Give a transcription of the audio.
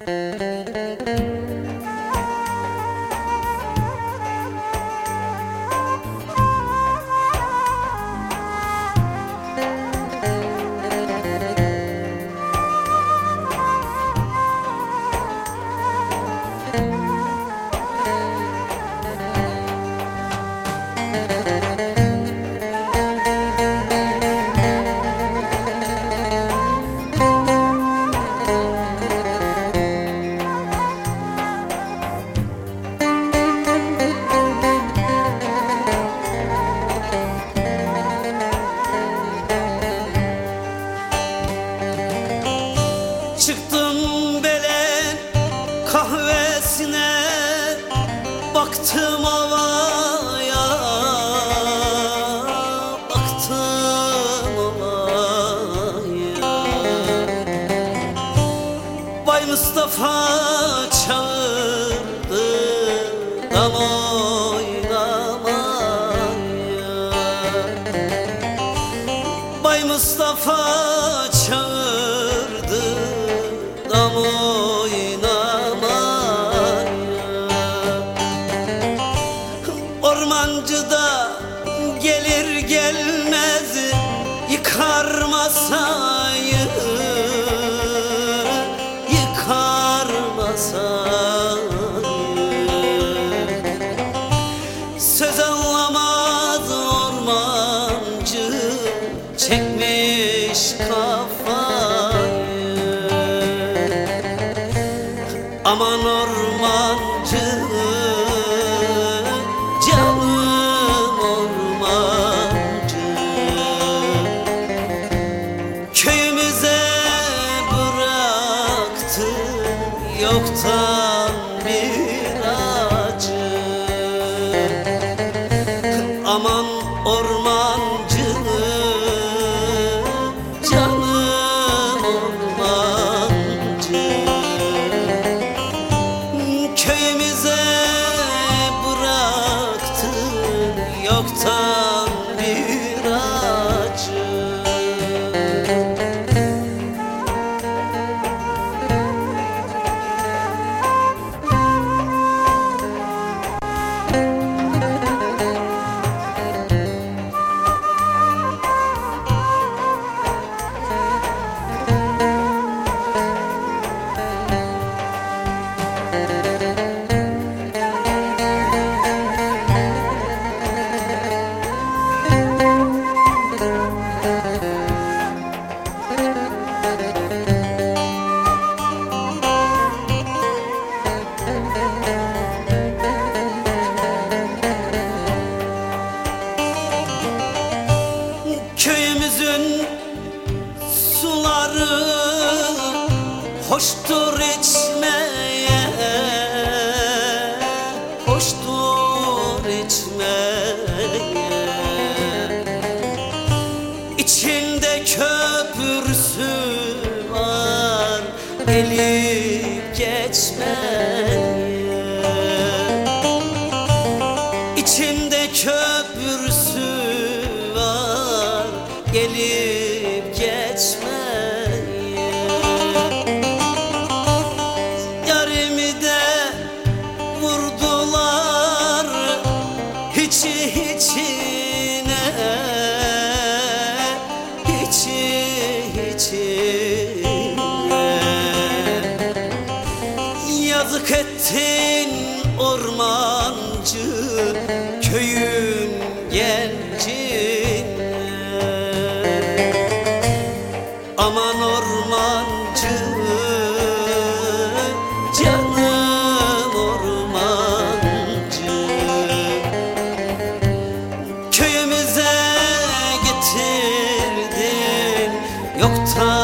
Música Mustafa çağırdı Dam oynamaya Bay Mustafa çağırdı dam oynamaya Ormancı da gelir gelmez yıkar masayı Aman ormancı Canım ormancı. Köyümüze bıraktı Yoktan bir Yoktan hoştur içmeye Hoştur içmeye. İçinde köpürsü var gelip geçmeye. İçinde içi içine Yazık ettin ormancı köyün gencine. Aman ormancı yoktan